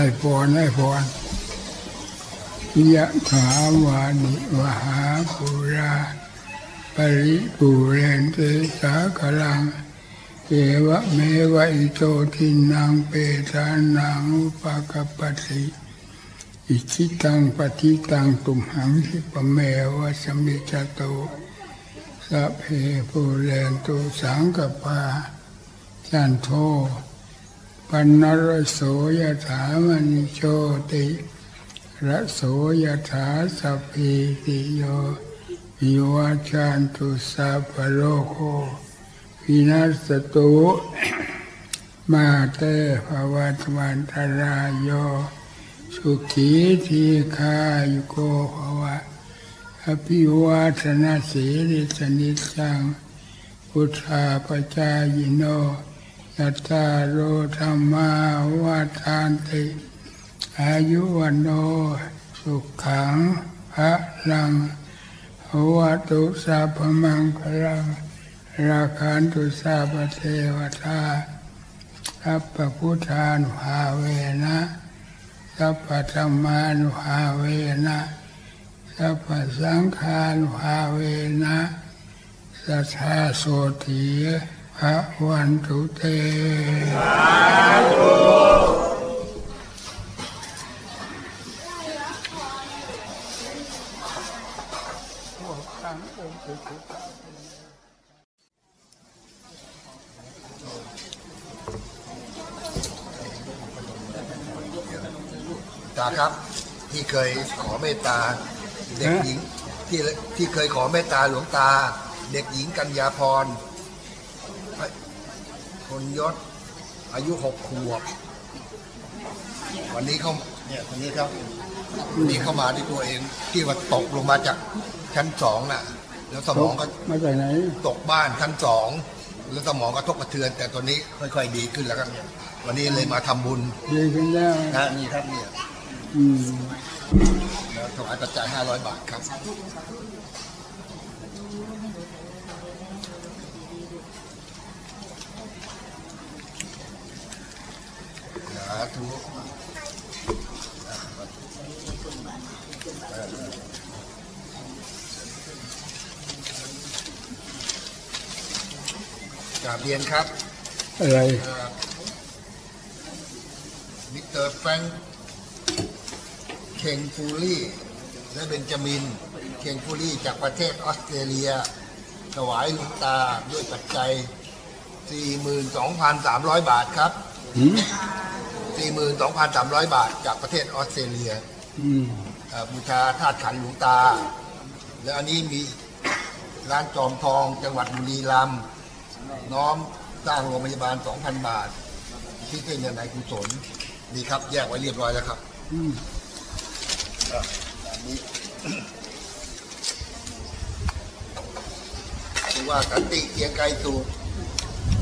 ให้พรให้พรยะถาวานิวหาปุราปริปุเรนติสากลัง เอวะเมวะอิโตทินังเปตานังอุปกปปติอิชิตังปฏิตังตุมหังคิปเมวะสมิจจโตสัพเพปุเรนตุสังกปาจันโท ปันนรโสยถามณิโชติระโสยถาสัพพิติโยวิวัชชันตุสัพพโลกโควินาศตุมาเตภวัตวันตรายโยสุขีทีคายุโกภวะอภิวาทนาสีริสนิจจังพุทธาปจายโน ยัตาโรธรรมาวาทานติ อายุวันโนสุขังพระลังภวตุสัพพมังคลังราคันตุสาปเทวตาสัพพุทธานุภาเวนะสัพพธรรมานุภาเวนะสัพพสังฆานุภาเวนะสัทธาโสติ ภะวันตุเตตาครับที่เคยขอเมตตาเด็กฮะหญิงที่ที่เคยขอเมตตาหลวงตา เด็กหญิงกัญญาพร คนยศ อายุหกขวบ วันนี้เขาเนี่ยคนนี้ครับวันนี้เข้ามาด้วยตัวเองที่ว่าตกลงมาจากชั้นสองน่ะ แล้วสมองก็มาจากไหน ตกบ้านชั้นสองแล้วสมองก็ทบกระเทือน แต่ตอนนี้ค่อยๆดีขึ้นแล้วครับวันนี้เลยมาทำบุญดีขึ้นแล้วนะนี่ครับเนี่ยอืมแล้วถวายปัจจัย500บาทครับาธุกราบเรียนครับ อะไรมิสเตอร์แฟรงค์เคงฟูลี่และเบนจามิน เคงฟูลี่จากประเทศออสเตรเลีย ถวายหลวงตาด้วยปัจจัย 42,300 บาทครับหืม 42,300 บาทจากประเทศออสเตรเลียอืมเอ่อบูชาธาตุขันธ์หลวงตา และอันนี้มีร้านจอมทองจังหวัดบุรีรัมย์น้อมสร้างโรงพยาบาล 2,000 บาทที่เป็นในกุศลนี่ครับ แยกไว้เรียบร้อยแล้วครับอืมอันนี้ คือว่าสันติเกียงไกรสุข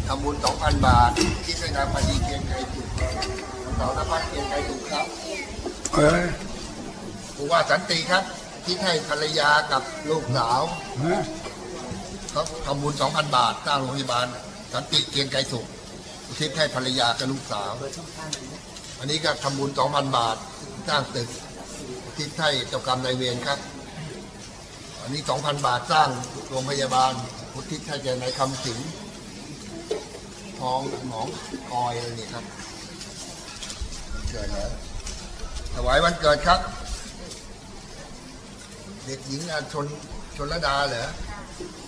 ทำบุญ 2,000 บาทที่สนามปณีเกียงไกรสุขเสานภัทรเกียงไกรสุขครับเอ้ยผู้ว่าสันติครับที่ให้ภรรยากับลูกสาวฮะเขาทำบุญ2,000บาทสร้างโรงพยาบาล สันติเกียงไกรสุขอุทิศให้ภรรยากับลูกสาว อันนี้ก็ทำบุญ2,000บาทสร้างตึกอุทิศให้เจ้ากรรมนายเวรครับ อันนี้2,000บาทสร้างโรงพยาบาลอุทิศให้แก่นายคำสิงทองหนองกอยอะไรนี่ครับ เกิดแล้วถวายวันเกิดครับ เด็กหญิงอาชนชนระดาเหรอ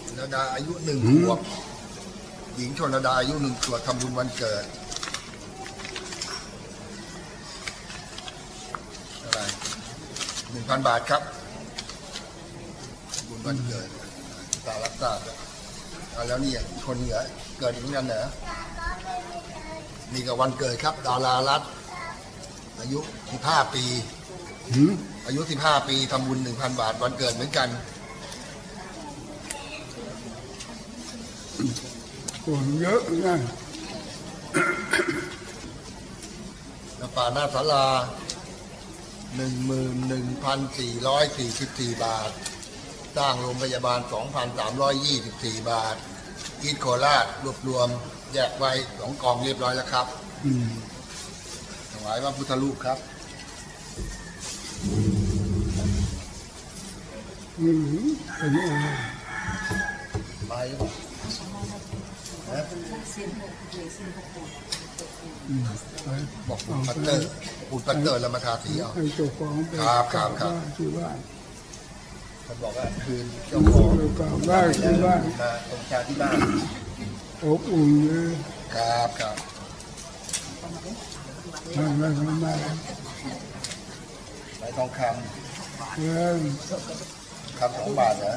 ชนระดาอายุหนึ่งขวบหญิงชนระดาอายุหนึ่งขวบทำบุญวันเกิดอะไรหนึ่งพันบาทครับบุญวันเกิดตารับทราบเอาแล้วนี่คนเหนือเกิดอีกเหมือนกันเหรอนี่ก็วันเกิดครับ ดารารัตน์ อายุ 15 ปี หืมอายุ 15 ปีทำบุญ 1,000 บาท วันเกิดเหมือนกัน คนเยอะนะน้ำป่าหน้าศาลา 11,444 บาท สร้างโรงพยาบาล 2,324 บาทอีทโคราชรวบรวม แยกไว้สองกองเรียบร้อยแล้วครับ อืมถ วายพระพุทธรูปครับอืมเป็นอะไรไปนะอืมไปบอกคุณพัตเตอร์คุณพัตเตอร์แล้วมาทาสีเอา ให้เจ้าของไปครับครับครับกลัที่บ้านท่านบอกว่าคืนเจ้าของไปกลับบ้านที่บ้านมาตรงชาที่บ้านอบอุ่นเลย ครับครับ ทำอะไรทำไมใบทองคเรื่องำคำสองบาทนะ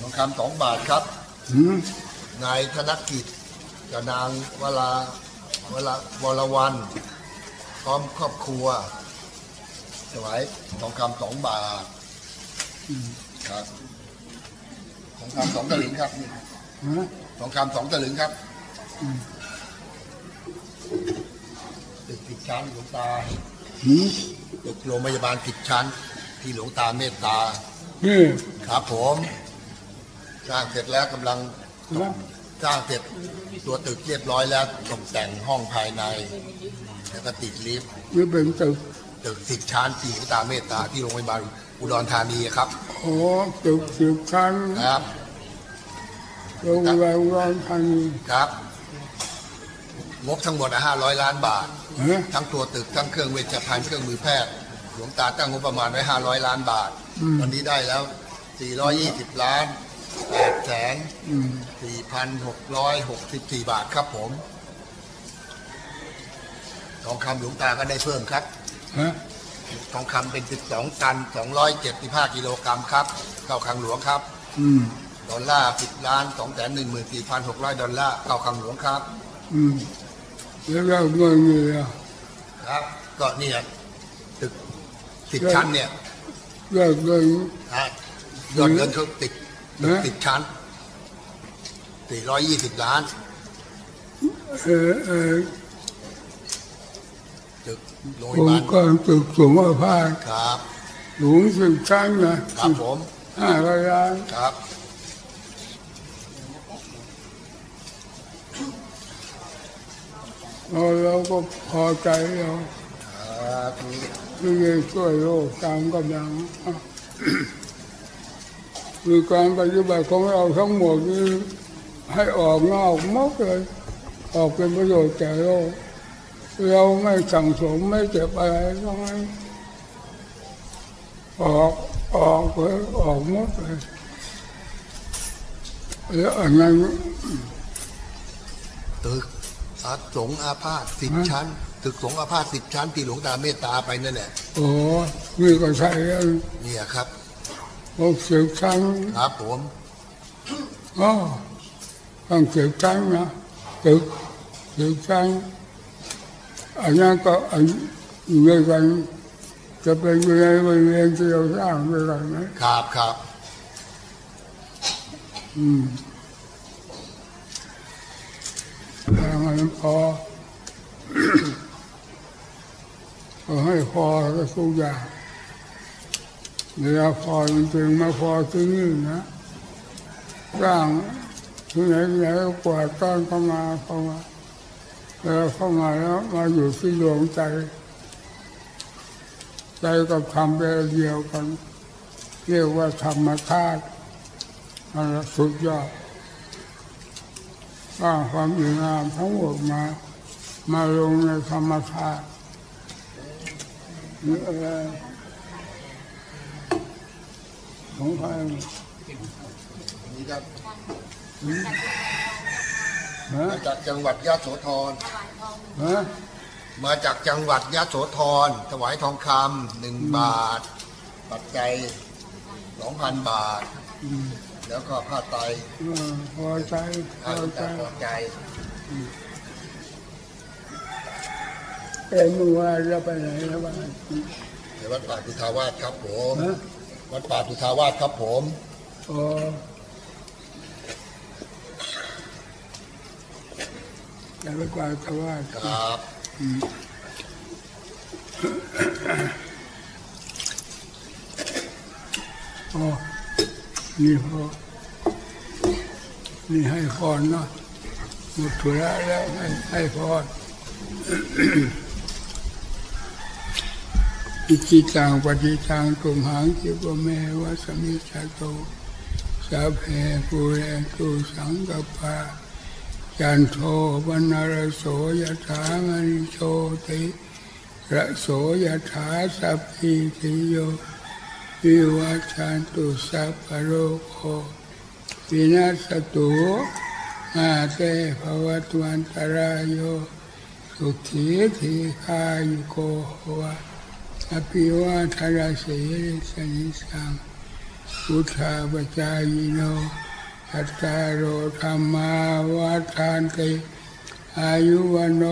ทองคำสองบาทครับหืมนายธนกิจกับนางวลาวลาวรวันพร้อมครอบครัวถวายทองคำสองบาทครับทองคำสองตะลึงครับนี่ฮะทองคำสองตะลึงครับตึกสิบ ชั้นหลวงตาหืมตึกโรงพยาบาลสิบชั้น ที่หลวงตาเมตตานี่ครับผมสร้างเสร็จแล้วกำลังนะสร้างเสร็จตัวตึกเรียบร้อยแล้วตกแต่งห้องภายใน แล้วก็ติดลิฟต์นี่เป็นตึกตึกสิบชั้นที่หลวงตาเมตตาที่โรงพยาบาลอุดรธานีครับโอ้ตึกสิบชั้นครับโรงพยาบาลอุดรธานีครับ งบทั้งหมดห้าร้อยล้านบาทฮะทั้งตัวตึกทั้งเครื่องเวชภัณฑ์เครื่องมือแพทย์หลวงตาตั้งงบประมาณไว้ห้าร้อยล้านบาท วันนี้ได้แล้วสี่ร้อยยี่สิบล้านแปดแสนอืมสี่พันหกร้อยหกสิบสี่บาทครับผมทองคำหลวงตาก็ได้เพิ่มครับฮะทองคำเป็น12ตัน275กิโลกรัมครับ เข้าคลังหลวงครับอืมดอลลาร์10ล้าน214,600ดอลลาร์เข้าคลังหลวงครับอืม แล้วก็เงินนี่อะครับก็เนี่ยตึก10ชั้นเนี่ยเลิกเงินนะยอดเงินเขาติดตึกนะ10ชั้น420ล้านเออเออตึกโรงพองยาบาลค์การตึกสูงอาพาตครับสูงสิบชั้นนะครับผมห้าร้อยล้านครับ เราเราก็พอใจเราครับที่จะช่วยโลกตามกำลังคือการปฏิบัติของเราทั้งหมดนี้ให้ออกนอกหมดเลย ออกเป็นประโยชน์แก่โลกเราไม่สั่งสมไม่เก็บอะไรทั้งนั้นออกออกเลยออกหมดเลยแล้วอันนั้นตึก อาสงฆ์อาพาธสิบฮะชั้นตึกสงฆ์อาพาธสิบชั้นที่หลวงตาเมตตาไปนั่นแหละโอ้นี่ก็ใช่แล้วเนี่ยครับหกสิบครั้งครับผมอ๋อต้องสิบครั้งนะตึกสิบครั้งอันนั้นก็อันอยู่ด้วยกันจะเป็นอยู่ในบริเวณที่เราสร้างด้วยกันนะครับครับอืม แต่มันพอให้พอก็ทุกอย่างเวลาพอจริงๆมาพอที่นี่นะร้างที่ไหนที่ไหนก็กวดต้อนเข้ามาเข้ามาเวลาเข้ามาแล้วมาอยู่ที่ดวงใจ ใจกับธรรมเป็นเดียวกัน เรียกว่าธรรมธาตุนั่นสุดยอด สร้าความดีงามทั้งหมดมา มาลงในธรรมธาตุนี่อะไรของใครนี่ครับมาจากจังหวัดยะโสธรมาจากจังหวัดยะโสธรถวายทองคำหนึ่งบาท ปัจจัยสองพันบาท แล้วก็ผ้าไตรเออพอใจพผ้าอใจแต่พอใจ เอ็มอว่าจะไปไหนแล้วบ้าง ในวัดป่าสุทาวาสครับผม ฮะ วัดป่าสุทาวาสครับผม อ๋อจะไปกวาดชาวบ้านครับ อ๋อ นี่พอนี่ให้พรเนาะหมดธุระแล้วให้ให้พรอิจิตังปฏิตังตุมหังคิปะเมวะสมิจจโตสัพเพปุเรตุสังกปาจันโทปนรโสยถามณิโชติระโสยถาสัพพิติโย วิวัชชันตุสัพพโรโควินัสตุมาเตภวัตวันตรายโยสุขีทีคายุโกภวะอภิวาทราเสริสนิสังพุทธาปจายโนอัตตาโอธรรมาวาทานติอายุวโน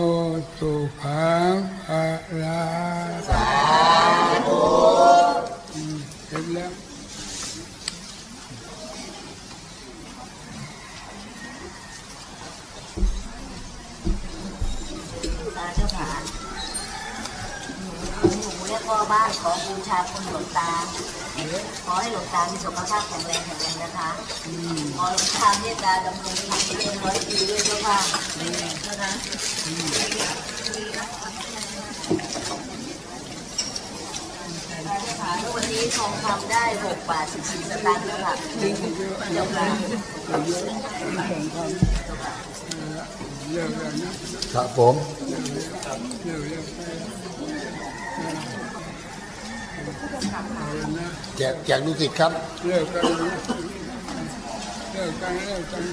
สุขังภาลาอืม เสร็จแล้วตาเจ้าขาหนูและพ่อบ้านขอบูชาคุณหลวงตา ขอให้หลวงตามีสุขภาพแข็งแรงแข็งแรงนะคะ ขอหลวงตาเมตตาดำรงชีวิตเป็นร้อยปีด้วยเจ้าค่ะเจ้าค่ะตาเจ้าขาวันนี้ ทองคำได้หกบาทสิบสี่สตางค์แล้วค่ะเจ้าค่ะเลิกครับผมแจกแจกลูกศิษย์ครับเลิกกันเลิกกันเลิกกัน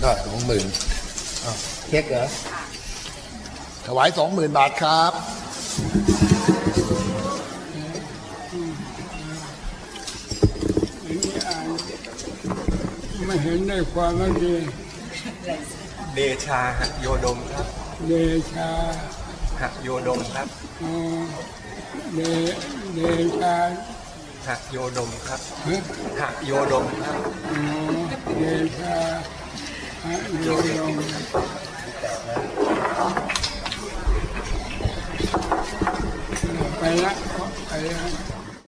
ได้สองหมื่นเช็คเหรอ ถวายสองหมื่นบาทครับอันนี้อ่านไม่เห็นได้ความว่าดีเดชาหะโยดมครับเดชาหะโยดมครับอ๋อเดเดชาหะโยดมครับฮะหะโยดมครับอ๋อเดชาฮะโยยง 哎呀，哎呀